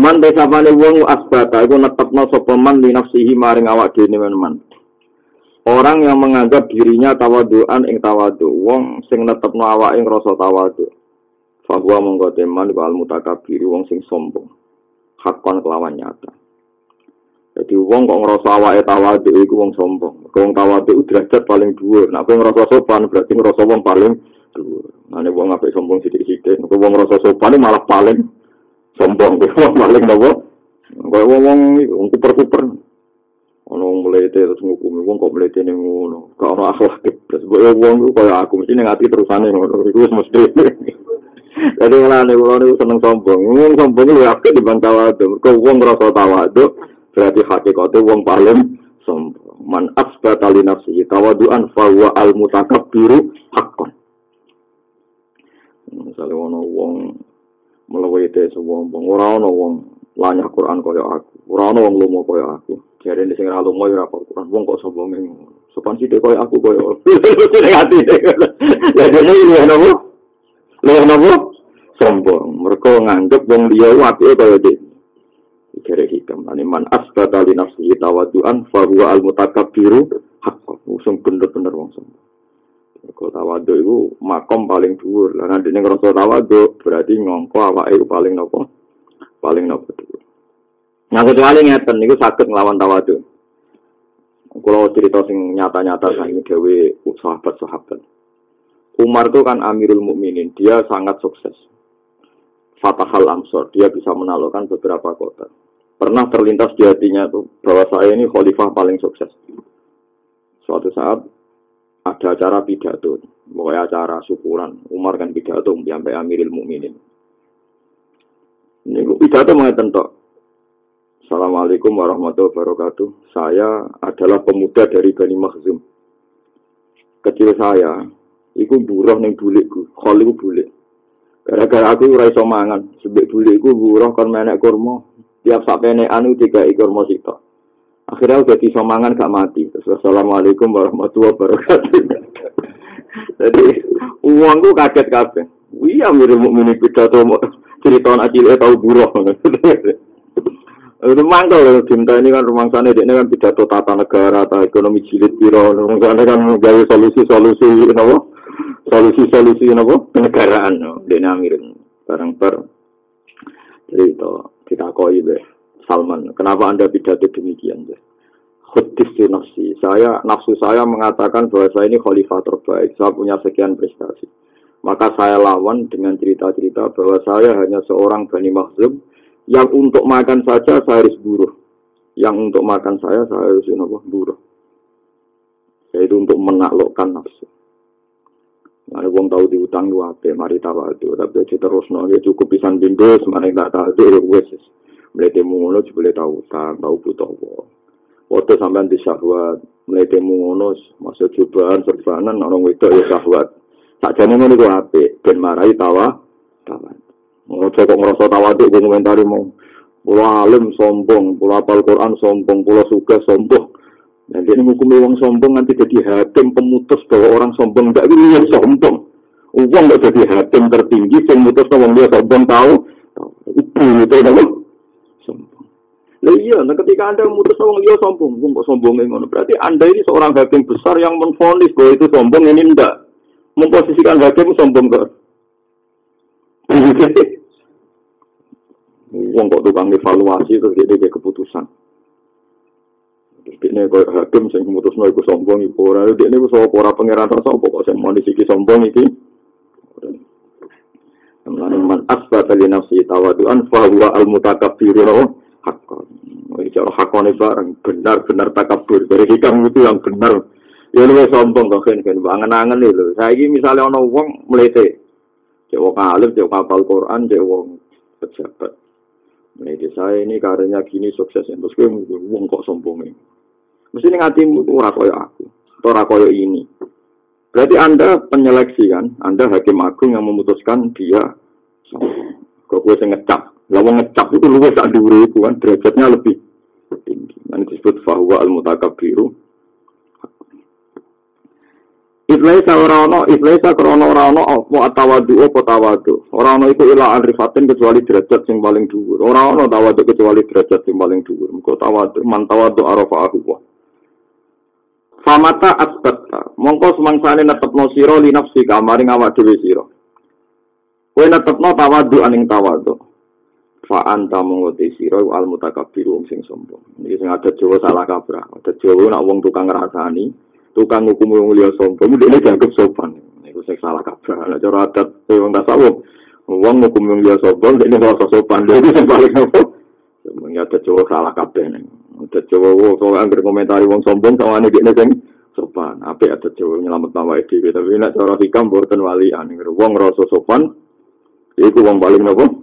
Man desapane wong asbata iku netepno sapa man li nafsihi maring awak dhewe man. Orang yang menganggap dirinya tawaduan ing tawadu, wong sing netepno awak ing rasa tawadu. Fahuwa monggo teman wal mutakabir wong sing sombong. Hakon kelawan nyata. Jadi wong kok ngerasa awake tawadu iku wong sombong. Wong tawadu derajat paling dhuwur. Nek nah, ngerasa sopan berarti ngerasa wong paling dhuwur. Nah, wong apik sombong sithik-sithik, nek wong ngerasa sopan malah paling sombong. Wong paling nopo kaya wong wong wong kuper kuper ono wong melete terus ngukumi wong kok melete ning ngono. Gak ono akhlak. Terus wong ku kaya aku mesti ning ati terusane ngono. Iku wis mesti. Jadi malah nih kalau nih seneng sombong, ngomong sombong lu yakin di bangka wadu. Kau uang ngerasa tawadu, berarti hakikatnya uang paling sombong. Man asbata li nafsihi tawaduan fawa al biru hakon. Misalnya ono wong melewete sombong ora ana wong lanyah Quran kaya aku. Ora ana wong lomo kaya aku. Jare sing ora lomo ya ora Quran wong kok sombong sopan sithik kaya aku kaya. Sing ati ya dene iki lho nopo lho nopo sombong. Mergo nganggep wong liya apike kaya dek. Jare hikam. Ane man asbata li nafsihi tawaduan fa huwa al mutakabbiru haqqo. Sing bener-bener wong sombong Mergo tawadu itu makom paling dhuwur. Lah nanti ning rasa tawadu berarti ngongko awake iku paling nopo? Paling nopo dhuwur. Nah kecuali ngeten niku saged nglawan tawadu. Kalau cerita sing nyata-nyata saya gawe sahabat-sahabat. Umar itu kan Amirul Mukminin, dia sangat sukses. Fatahal Amsor, dia bisa menaklukkan beberapa kota. Pernah terlintas di hatinya tuh bahwa saya ini khalifah paling sukses. Suatu saat ada acara pidato, pokoknya acara syukuran. Umar kan pidato sampai Amiril Mukminin. Ini pidato mau tentok. Assalamualaikum warahmatullahi wabarakatuh. Saya adalah pemuda dari Bani Makhzum. Kecil saya, itu buruh neng bulikku, khol itu bulik. Gara-gara aku ora iso mangan, bulikku buruh kon menek kurma. Tiap sak anu tiga ikor sitok. Akhirnya udah bisa mangan gak mati. Terus Assalamualaikum warahmatullahi wabarakatuh. Jadi uangku kaget kabeh. Iya mirip mukmin pidato cerita anak cilik tahu buruh. Itu mangkel cinta ini kan rumah sana ini kan pidato tata negara, tata ekonomi jilid piro, rumah sana kan gawe solusi-solusi apa? Solusi-solusi apa? Kenegaraan. Dene amirin barang per. Itu kita koi deh. Salman, kenapa Anda pidato demikian? Khudis nafsi. Saya, nafsu saya mengatakan bahwa saya ini khalifah terbaik. Saya punya sekian prestasi. Maka saya lawan dengan cerita-cerita bahwa saya hanya seorang Bani Makhzum yang untuk makan saja saya harus buruh. Yang untuk makan saya, saya harus buruh. Yaitu untuk menaklukkan nafsu. Nah, wong tahu diutang lu apa, mari tawadu. Tapi terus nongnya cukup pisan bindo, semuanya nggak tahu, ya wes. Mereka ngono boleh tahu utang, tahu butuh apa. Waktu sampean di syahwat, ngono, masuk cobaan, serbanan, orang itu ya syahwat. Tak jadi ngono itu ape, ben marahi tawa, tawa. Mau kok ngerasa tawa itu, gue komentari mau. Pulau alim sombong, pulau apal Quran sombong, pulau suka sombong. Nanti ini hukum uang sombong nanti jadi hakim pemutus bahwa orang sombong tidak ini sombong. Uang nggak jadi hakim tertinggi, yang mutus dia sombong tahu. Ibu itu. Lah iya, nah ketika Anda memutus orang liya sombong, wong kok sombong ngono. Berarti Anda ini seorang hakim besar yang menfonis bahwa itu sombong ini ndak. Memposisikan hakim sombong kok. Wong kok tukang evaluasi terus dia keputusan. Terus dia kok hakim sing memutusno iku sombong iku ora. Dia ini sapa ora pangeran rasa apa kok sing mau disiki sombong iki. Man asbata li nafsi tawadu'an fa huwa al-mutakabbiru hakon. Ini cara hakon itu barang benar-benar takabur. Dari hikam itu yang benar. Ya lu sombong kok kan kan angen-angen lho. Saiki misale ana wong mlete. Cek wong alim, cek kapal Quran, cek wong pejabat. Mlete saya ini karirnya gini sukses terus kowe wong kok sombong Mesti ning atimu ora koyo aku, ora koyo ini. Berarti Anda penyeleksi kan, Anda hakim agung yang memutuskan dia kok gue ngecap lah ngecap itu luwes sak dhuwure iku kan derajatnya lebih tinggi. Nanti disebut fahuwa al biru. Islaisa ora ana, islaisa krana ora ana apa tawadu apa tawadu. Ora ana iku ila arifatin kecuali derajat sing paling dhuwur. Ora ana tawadu kecuali derajat sing paling dhuwur. Muga tawadu man tawadu arafa aku. Famata asbatta. Mongko semangsane netepno sira li nafsi kamaring awak dhewe sira. Kowe netepno tawadu aning tawadu. Fa anta mongko sira al mutakabbir wong sing sombong. Iki sing ada Jawa salah kabrah. Ada Jawa nak wong tukang ngrasani, tukang hukum wong liya sombong dia dianggap sopan. Niku sing salah kabar nek cara adat wong tasawuf wong. Hukum wong liya sombong dia ngerasa sopan. Lha itu sing paling apa? Semuanya ada cowok salah kabeh nih ada cowok wong so anggar komentari wong sombong ini dia sing sopan. Apa ada cowok nyelamat nama itu tapi nek cara hikam boten walian. Wong ngerasa sopan itu wong paling apa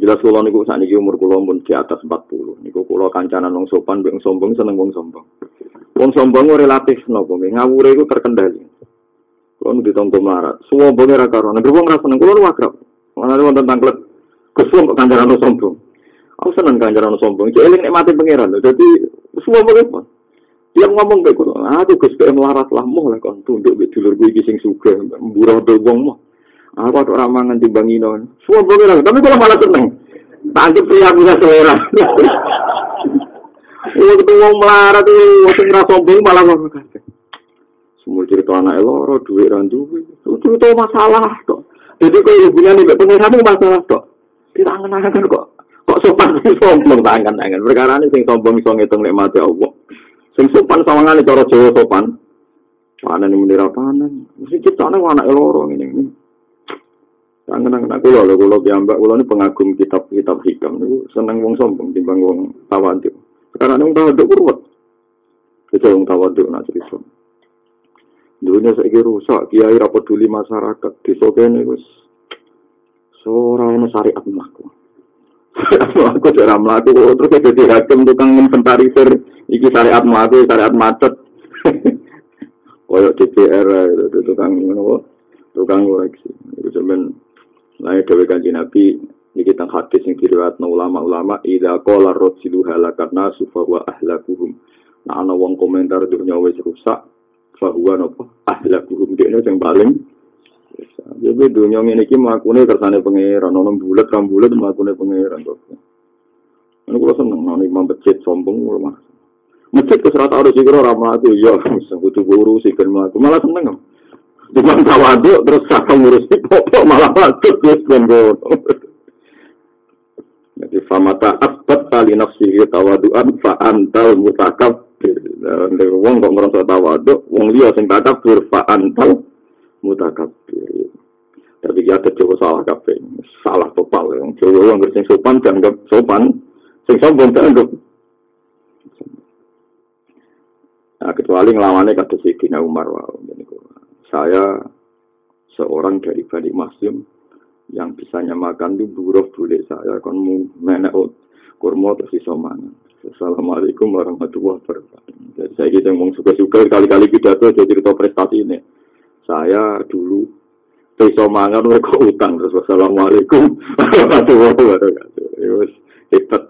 jelas kula niku sakniki umur kula pun di atas 40 niku kula kancanan wong sopan wong sombong seneng wong sombong Wong sombong relatif nopo nggih ngawure iku terkendali. Kulo nu ditonggo marat. Sombonge ra karo nek wong ra seneng kulo wakrab. Ana wonten tanglet kesum kok kancaran sombong. Aku seneng kancaran sombong. Cek eling nek mati pangeran. Dadi sombong apa? Dia ngomong kayak gitu, aduh gus melarat lah, mau lah kon tunduk gue gising suka, murah do wong. Aku ada ramangan timbang inon, semua boleh tapi kalau malah seneng, anggap pria punya selera. Wong ketemu wong melarat iki sing ra sombong malah wong kabeh. Semua cerita anak loro, duit ra duwe. Cerita masalah kok. Jadi kok hubungan nek pengen masalah kok. Ditangen-tangen kok. Kok sopan sombong tangan-tangan. Perkara ini sing sombong iso ngitung nikmate Allah. Sing sopan sawangane cara Jawa sopan. Panen menira panen. Mesti ciptane anak loro ngene iki. Tangan-tangan aku lho, kula piyambak kula ini pengagum kitab-kitab hikam niku seneng wong sombong timbang wong tawadhu. Sekarang yang tawaduk kurwet. Itu yang tawaduk nak cerita. Dunia saya rusak, kiai rapat duli masyarakat. Di sokene gus. Seorang syariat melaku. Aku cara melaku, terus jadi hakim tukang inventarisir. Iki syariat melaku, syariat macet. Koyok DPR itu tukang tukang koreksi. Itu cuman lain dewe kanji nabi ini kita hadis yang diriwayatkan ulama-ulama ida kolar rotsilu halakat nasu bahwa ahlakuhum. Nah ana wong komentar dunia wis rusak bahwa nopo ahlakuhum. Dia yang paling jadi dunia ini ki melakukannya kersane pangeran. Nono bulat ram bulat melakukannya pangeran ini kalau seneng nono imam becet sombong mas masjid ke serata harus ikut orang melaku ya guru sih kan melaku malah seneng Cuma tawaduk terus kakak ngurusi pokok malah masuk terus kan Jadi famata asbat tali nafsihi tawaduan fa antal mutakabbir. Nek wong kok ngrasa tawaduk, wong liya sing takabur fa antal mutakabbir. Tapi ya Jawa salah kabeh. Salah total. Yang Jawa yang sing sopan dianggap sopan, sing sombong dianggap Nah, kecuali ngelawannya kata Sayyidina Umar. Saya seorang dari Bani Masjid yang bisa nyamakan itu buruh boleh saya mau menek kurma terus iso mangan. Assalamualaikum warahmatullahi wabarakatuh. Jadi saya gitu ngomong suka-suka kali-kali pidato jadi cerita prestasi ini. Saya dulu iso mangan mereka utang terus wassalamualaikum warahmatullahi wabarakatuh. Hebat tenan itu.